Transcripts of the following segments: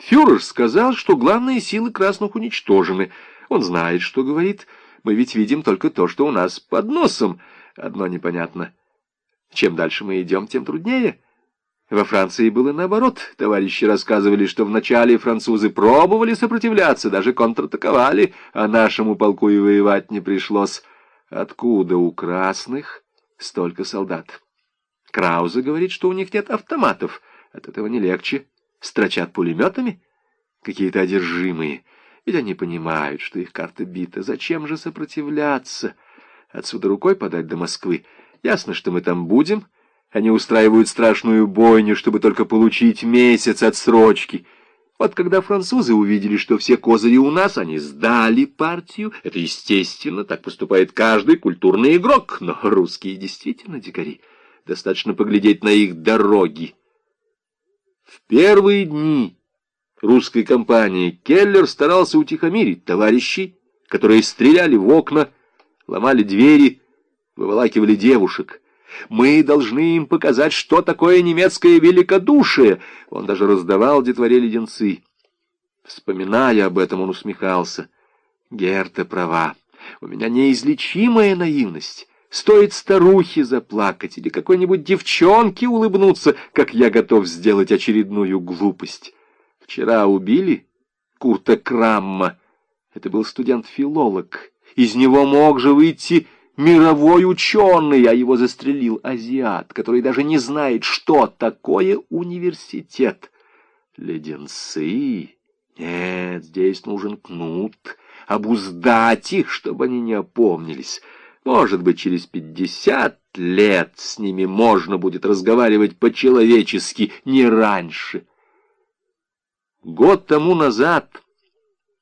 Фюрер сказал, что главные силы красных уничтожены. Он знает, что говорит. Мы ведь видим только то, что у нас под носом. Одно непонятно. Чем дальше мы идем, тем труднее. Во Франции было наоборот. Товарищи рассказывали, что вначале французы пробовали сопротивляться, даже контратаковали, а нашему полку и воевать не пришлось. Откуда у красных столько солдат? Краузе говорит, что у них нет автоматов. От этого не легче. Строчат пулеметами? Какие-то одержимые. Ведь они понимают, что их карта бита. Зачем же сопротивляться? Отсюда рукой подать до Москвы. Ясно, что мы там будем. Они устраивают страшную бойню, чтобы только получить месяц отсрочки. Вот когда французы увидели, что все козыри у нас, они сдали партию. Это естественно, так поступает каждый культурный игрок. Но русские действительно дикари. Достаточно поглядеть на их дороги. В первые дни русской кампании Келлер старался утихомирить товарищей, которые стреляли в окна, ломали двери, выволакивали девушек. Мы должны им показать, что такое немецкое великодушие. Он даже раздавал детворе леденцы. Вспоминая об этом, он усмехался. Герта права. У меня неизлечимая наивность. Стоит старухе заплакать или какой-нибудь девчонке улыбнуться, как я готов сделать очередную глупость. Вчера убили Курта Крамма. Это был студент-филолог. Из него мог же выйти мировой ученый, а его застрелил азиат, который даже не знает, что такое университет. Леденцы? Нет, здесь нужен кнут. Обуздать их, чтобы они не опомнились. Может быть, через пятьдесят лет с ними можно будет разговаривать по-человечески, не раньше. Год тому назад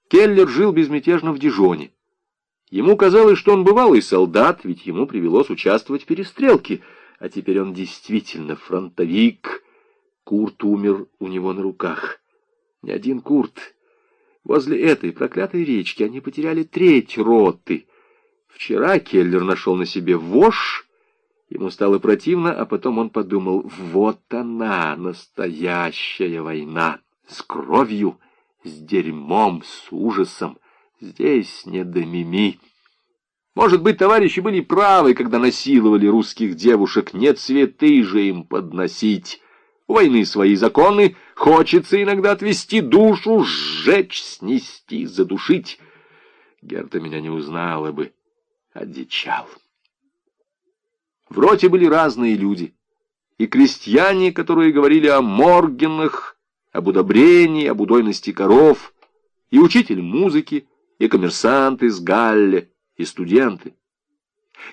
Келлер жил безмятежно в Дижоне. Ему казалось, что он бывалый солдат, ведь ему привелось участвовать в перестрелке, а теперь он действительно фронтовик. Курт умер у него на руках. Не один Курт. Возле этой проклятой речки они потеряли треть роты — Вчера Келлер нашел на себе вошь, ему стало противно, а потом он подумал, вот она, настоящая война, с кровью, с дерьмом, с ужасом. Здесь не до мими. Может быть, товарищи были правы, когда насиловали русских девушек, не цветы же им подносить. У войны свои законы, хочется иногда отвести душу, сжечь, снести, задушить. Герта меня не узнала бы одичал. В роте были разные люди. И крестьяне, которые говорили о моргенах, об удобрении, об удойности коров, и учитель музыки, и коммерсанты из Галле, и студенты.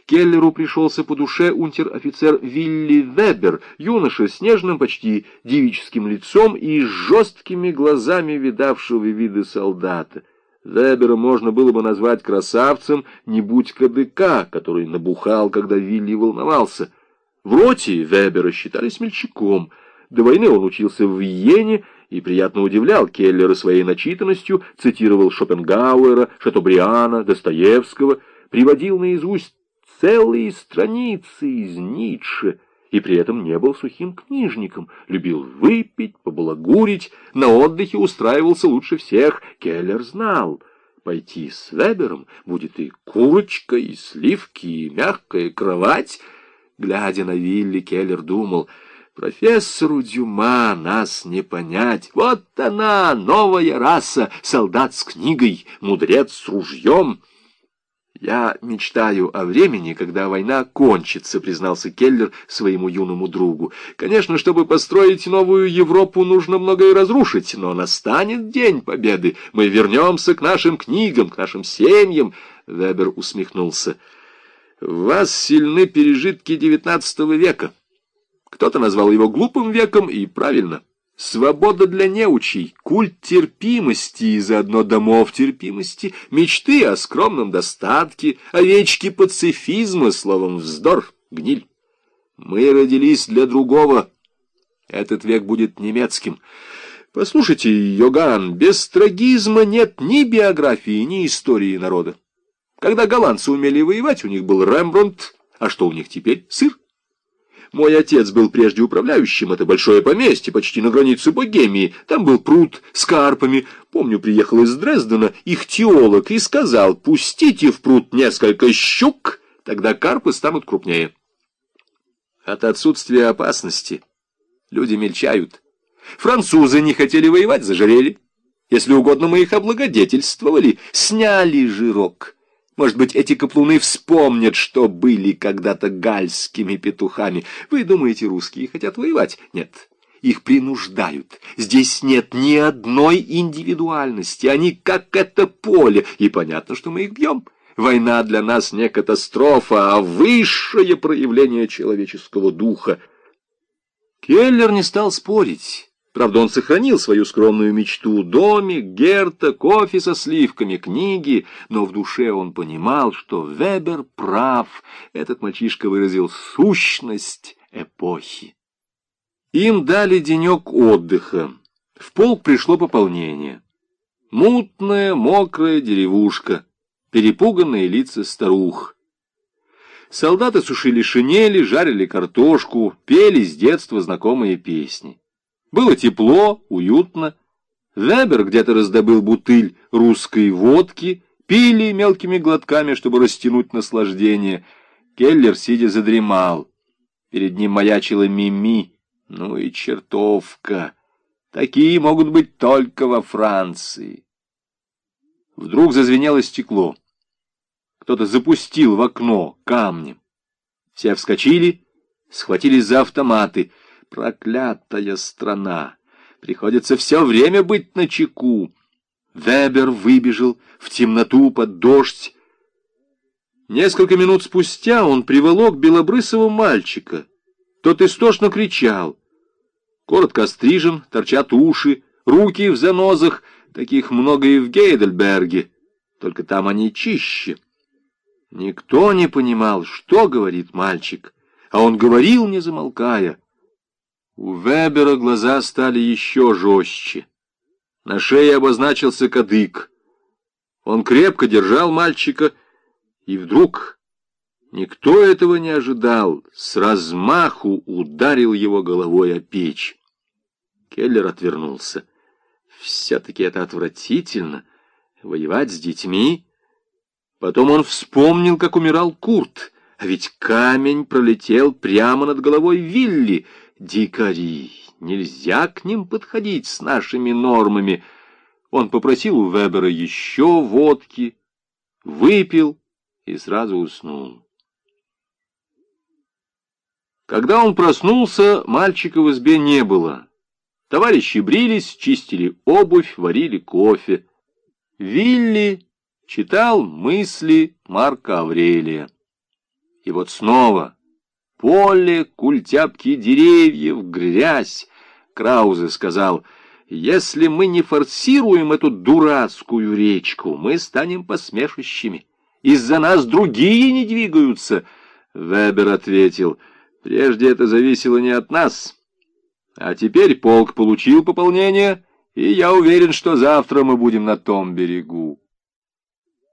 Келлеру пришелся по душе унтер-офицер Вилли Вебер, юноша с нежным, почти девическим лицом и жесткими глазами видавшего виды солдата — Вебера можно было бы назвать красавцем, не будь кадыка, который набухал, когда Вилли волновался. В роте Вебера считали смельчаком. До войны он учился в Виене и приятно удивлял Келлера своей начитанностью, цитировал Шопенгауэра, Шатобриана, Достоевского, приводил наизусть целые страницы из Ницше — и при этом не был сухим книжником, любил выпить, побалагурить, на отдыхе устраивался лучше всех. Келлер знал, пойти с Вебером будет и курочка, и сливки, и мягкая кровать. Глядя на Вилли, Келлер думал, профессору Дюма нас не понять. Вот она, новая раса, солдат с книгой, мудрец с ружьем — «Я мечтаю о времени, когда война кончится», — признался Келлер своему юному другу. «Конечно, чтобы построить новую Европу, нужно многое разрушить, но настанет день победы. Мы вернемся к нашим книгам, к нашим семьям». Вебер усмехнулся. «В вас сильны пережитки девятнадцатого века. Кто-то назвал его глупым веком, и правильно». Свобода для неучей, культ терпимости и заодно домов терпимости, мечты о скромном достатке, овечки пацифизма, словом, вздор, гниль. Мы родились для другого. Этот век будет немецким. Послушайте, Йоган, без трагизма нет ни биографии, ни истории народа. Когда голландцы умели воевать, у них был Рембрандт, а что у них теперь? Сыр. Мой отец был прежде управляющим, это большое поместье, почти на границе Богемии. Там был пруд с карпами. Помню, приехал из Дрездена их теолог и сказал, пустите в пруд несколько щук, тогда карпы станут крупнее. От отсутствия опасности люди мельчают. Французы не хотели воевать, зажарели. Если угодно, мы их облагодетельствовали, сняли жирок. Может быть, эти каплуны вспомнят, что были когда-то гальскими петухами. Вы думаете, русские хотят воевать? Нет, их принуждают. Здесь нет ни одной индивидуальности. Они как это поле. И понятно, что мы их бьем. Война для нас не катастрофа, а высшее проявление человеческого духа. Келлер не стал спорить. Правда, он сохранил свою скромную мечту — домик, Герта, кофе со сливками, книги, но в душе он понимал, что Вебер прав. Этот мальчишка выразил сущность эпохи. Им дали денек отдыха. В полк пришло пополнение. Мутная, мокрая деревушка, перепуганные лица старух. Солдаты сушили шинели, жарили картошку, пели с детства знакомые песни. Было тепло, уютно. Вебер где-то раздобыл бутыль русской водки, пили мелкими глотками, чтобы растянуть наслаждение. Келлер, сидя, задремал. Перед ним маячила Мими. Ну и чертовка. Такие могут быть только во Франции. Вдруг зазвенело стекло. Кто-то запустил в окно камнем. Все вскочили, схватились за автоматы — Проклятая страна! Приходится все время быть на чеку. Вебер выбежал в темноту под дождь. Несколько минут спустя он приволок белобрысого мальчика. Тот истошно кричал. Коротко острижен, торчат уши, руки в занозах. Таких много и в Гейдельберге, только там они чище. Никто не понимал, что говорит мальчик, а он говорил, не замолкая. У Вебера глаза стали еще жестче. На шее обозначился кадык. Он крепко держал мальчика, и вдруг, никто этого не ожидал, с размаху ударил его головой о печь. Келлер отвернулся. Все-таки это отвратительно, воевать с детьми. Потом он вспомнил, как умирал Курт, а ведь камень пролетел прямо над головой Вилли — Дикари! Нельзя к ним подходить с нашими нормами. Он попросил у Вебера еще водки, выпил и сразу уснул. Когда он проснулся, мальчика в избе не было. Товарищи брились, чистили обувь, варили кофе. Вилли читал мысли Марка Аврелия. И вот снова Поле, культяпки деревьев, грязь. Краузе сказал, если мы не форсируем эту дурацкую речку, мы станем посмешищами. Из-за нас другие не двигаются. Вебер ответил, прежде это зависело не от нас. А теперь полк получил пополнение, и я уверен, что завтра мы будем на том берегу.